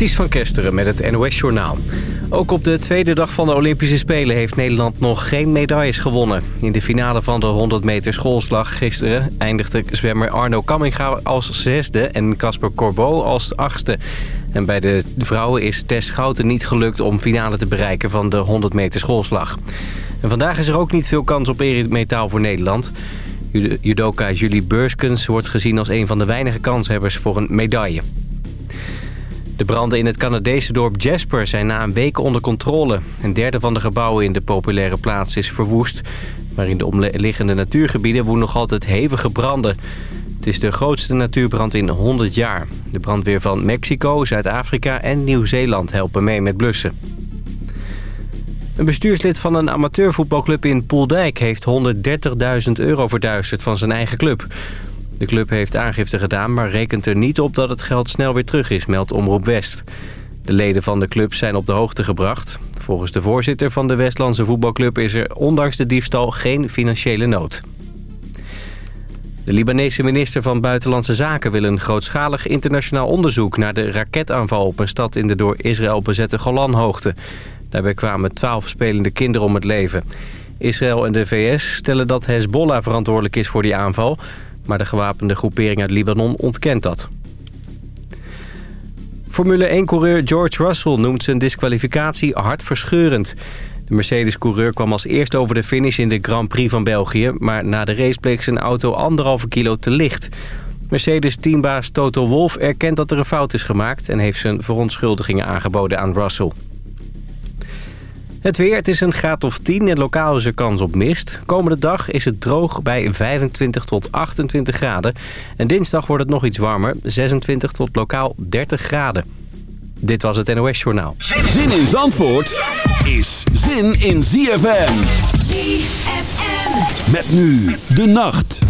Ties van Kesteren met het NOS-journaal. Ook op de tweede dag van de Olympische Spelen heeft Nederland nog geen medailles gewonnen. In de finale van de 100 meter schoolslag gisteren eindigde zwemmer Arno Kamminga als zesde en Casper Corbeau als achtste. En bij de vrouwen is Tess Schouten niet gelukt om finale te bereiken van de 100 meter schoolslag. En vandaag is er ook niet veel kans op eredmetaal voor Nederland. Judoka Julie Beurskens wordt gezien als een van de weinige kanshebbers voor een medaille. De branden in het Canadese dorp Jasper zijn na een week onder controle. Een derde van de gebouwen in de populaire plaats is verwoest. Maar in de omliggende natuurgebieden woeden nog altijd hevige branden. Het is de grootste natuurbrand in 100 jaar. De brandweer van Mexico, Zuid-Afrika en Nieuw-Zeeland helpen mee met blussen. Een bestuurslid van een amateurvoetbalclub in Poeldijk... heeft 130.000 euro verduisterd van zijn eigen club. De club heeft aangifte gedaan, maar rekent er niet op dat het geld snel weer terug is, meldt Omroep West. De leden van de club zijn op de hoogte gebracht. Volgens de voorzitter van de Westlandse voetbalclub is er ondanks de diefstal geen financiële nood. De Libanese minister van Buitenlandse Zaken wil een grootschalig internationaal onderzoek naar de raketaanval op een stad in de door Israël bezette Golanhoogte. Daarbij kwamen twaalf spelende kinderen om het leven. Israël en de VS stellen dat Hezbollah verantwoordelijk is voor die aanval... maar de gewapende groepering uit Libanon ontkent dat. Formule 1-coureur George Russell noemt zijn disqualificatie hartverscheurend. De Mercedes-coureur kwam als eerste over de finish in de Grand Prix van België... maar na de race bleek zijn auto anderhalve kilo te licht. Mercedes-teambaas Toto Wolff erkent dat er een fout is gemaakt... en heeft zijn verontschuldigingen aangeboden aan Russell. Het weer, het is een graad of 10 en lokaal is er kans op mist. Komende dag is het droog bij 25 tot 28 graden. En dinsdag wordt het nog iets warmer, 26 tot lokaal 30 graden. Dit was het NOS Journaal. Zin in Zandvoort is zin in ZFM. ZFM. Met nu de nacht.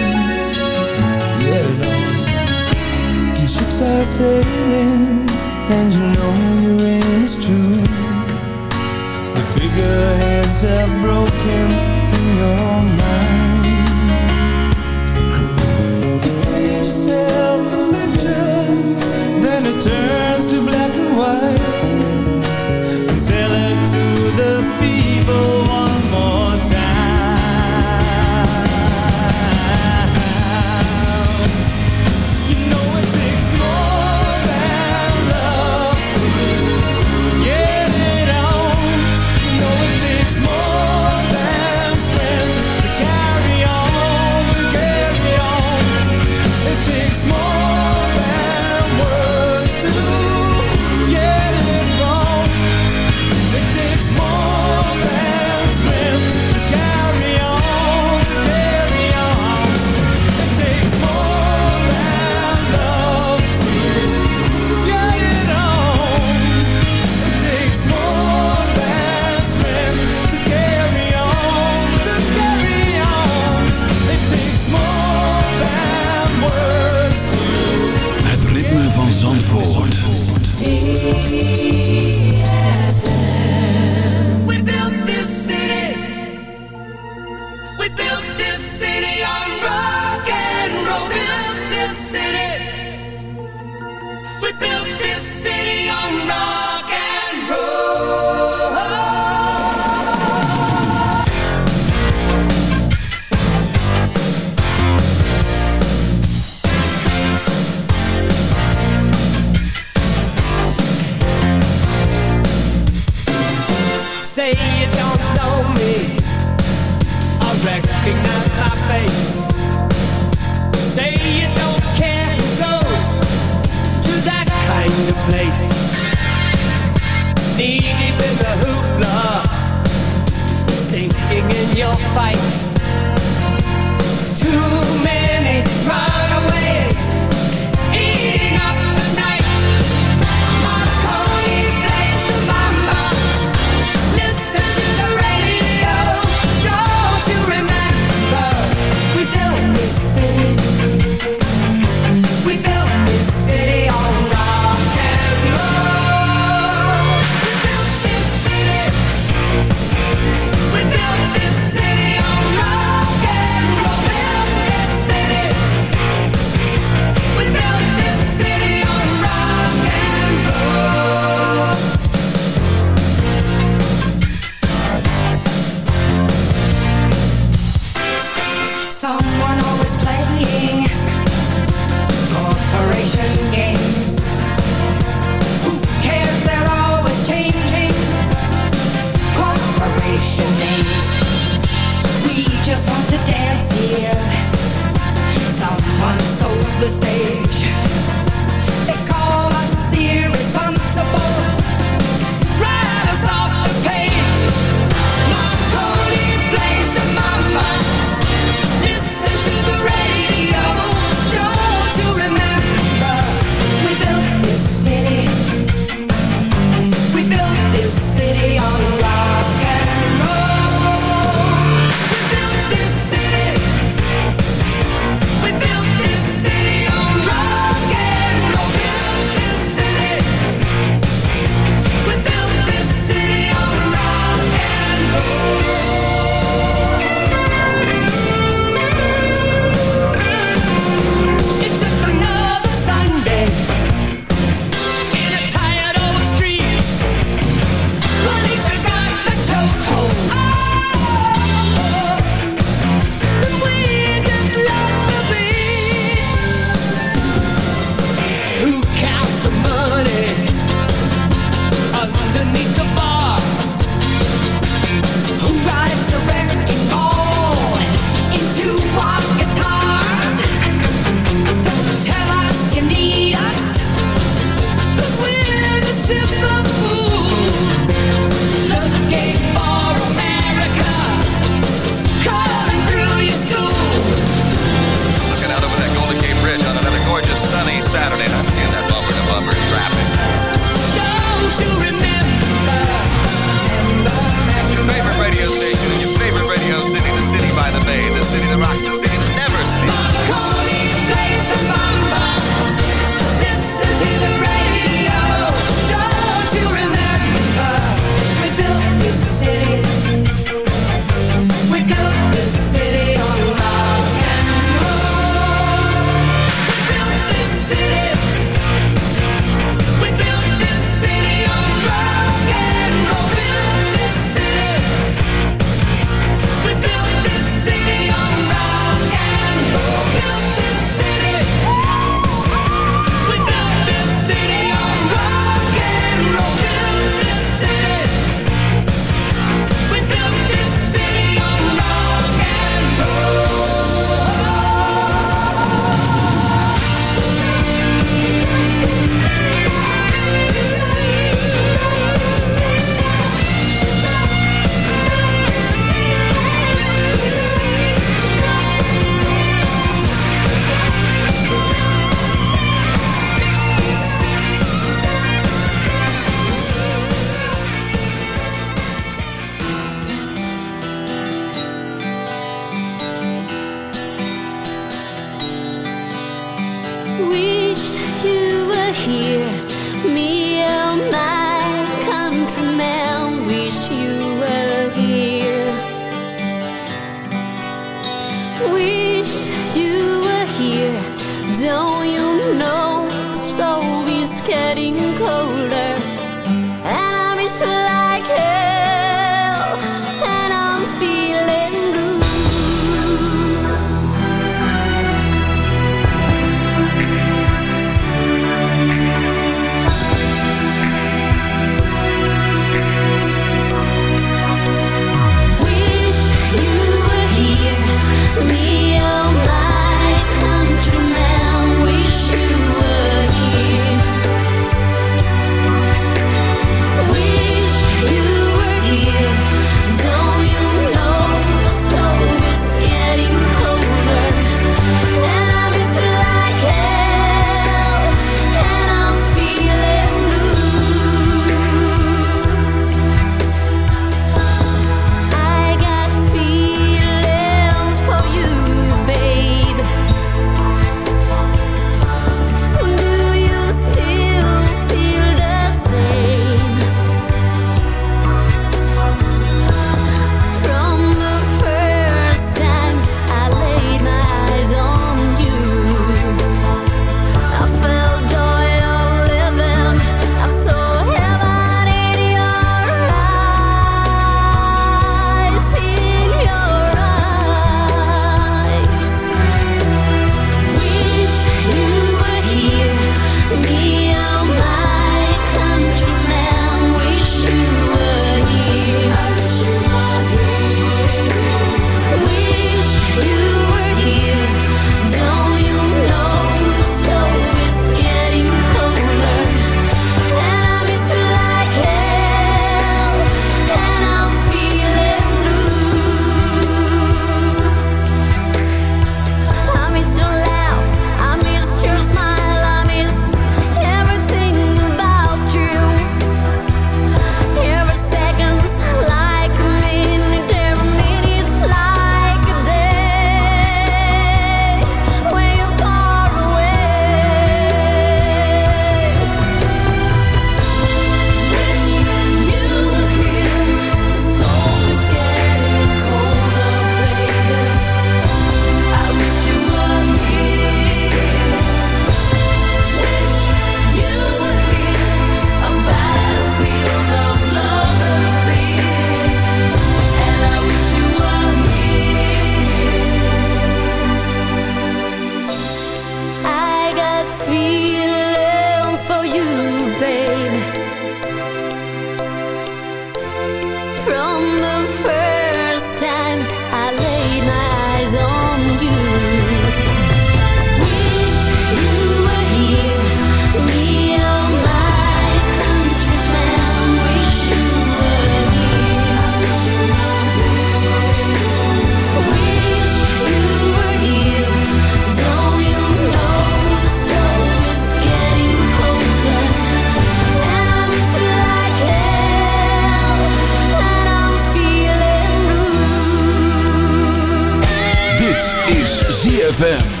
ZFM.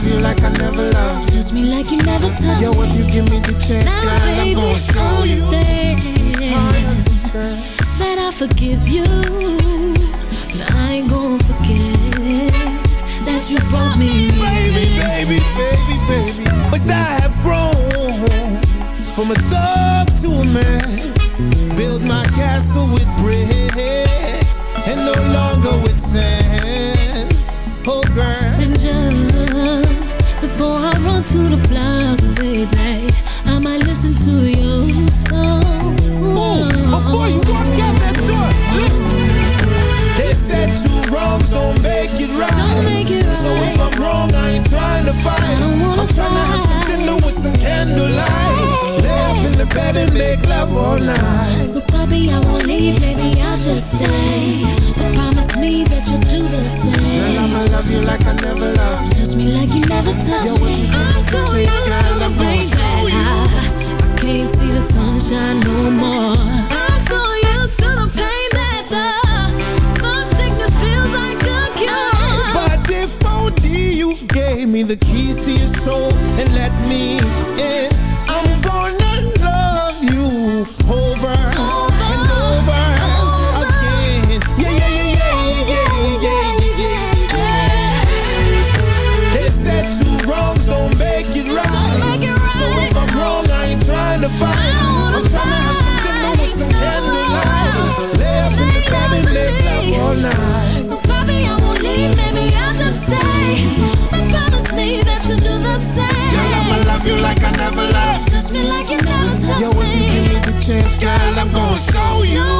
Love you like I never loved Touch me like you never touched Yo, me. if you give me the chance, Now, girl, I'm gonna show you. understand that I forgive you. But I ain't gonna forget that you brought me. Baby, baby, baby, baby. But I have grown from a thug to a man. Build my castle with bricks and no longer with sand. Oh, girl. Before I run to the block, baby, I might listen to your song. Ooh, before you walk out that door, listen. They said two wrongs don't make it right. Don't make it right. So if I'm wrong, I ain't trying to fight. I don't wanna I'm trying to have some dinner with some candlelight. Lay up in the bed and make love all night. So baby, I won't leave, maybe I'll just stay. But promise me that you'll do the Girl, same. I'ma love you like I never loved. Touch me like you never touched me. I'm so used to the rain that I can't see the sunshine no more. I'm so used to the pain that the, the sickness feels like a cure. But if only you gave me the keys to your soul and let me sense, girl, I'm gonna show you.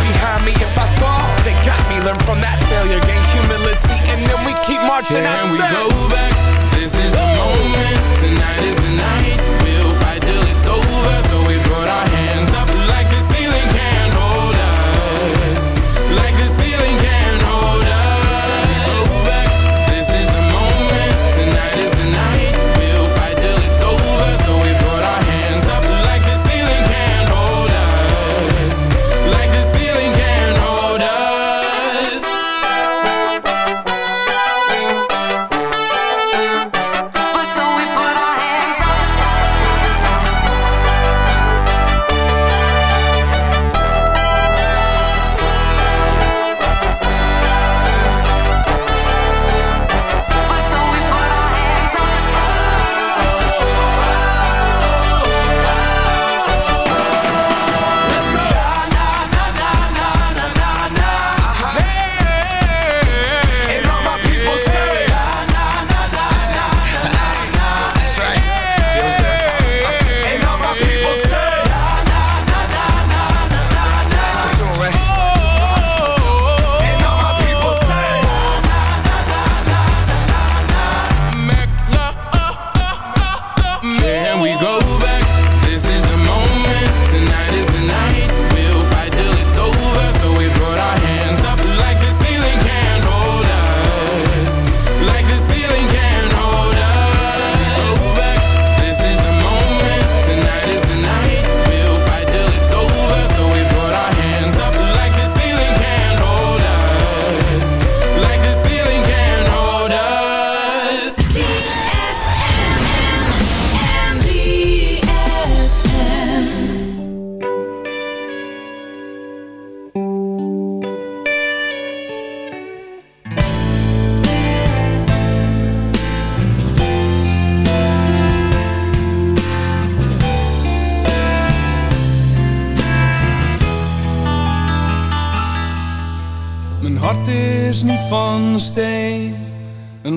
behind me. If I fall, they got me. Learn from that failure, gain humility, and then we keep marching. Can we go back? This is the moment. Tonight is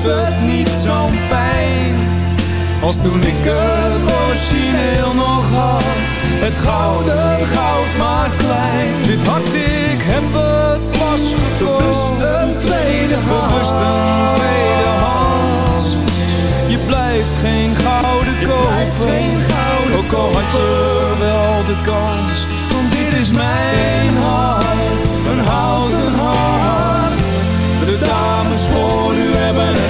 Doet het niet zo'n pijn. Als toen ik het origineel nog had, het gouden goud maar klein. Dit hart, ik heb het pas gekocht. Bewust een tweede hand. Bewust een tweede hand. Je blijft geen gouden kopen. Ook al had je wel de kans. Want dit is mijn hart, een houten hart. De dames voor u hebben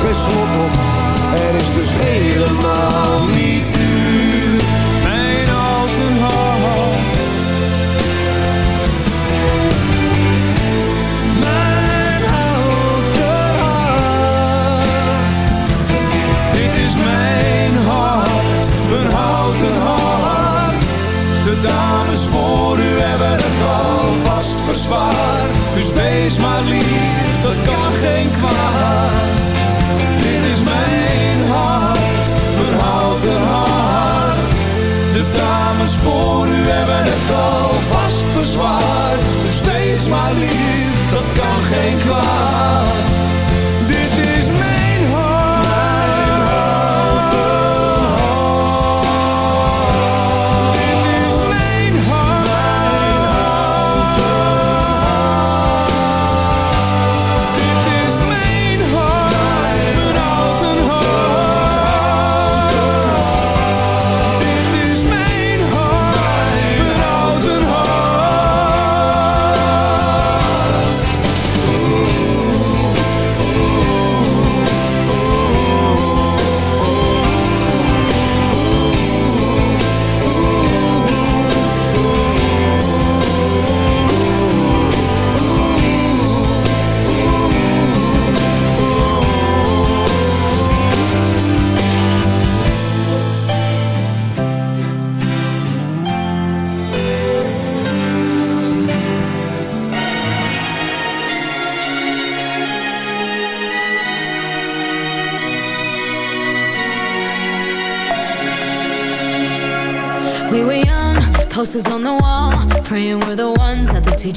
geen op. Er is dus helemaal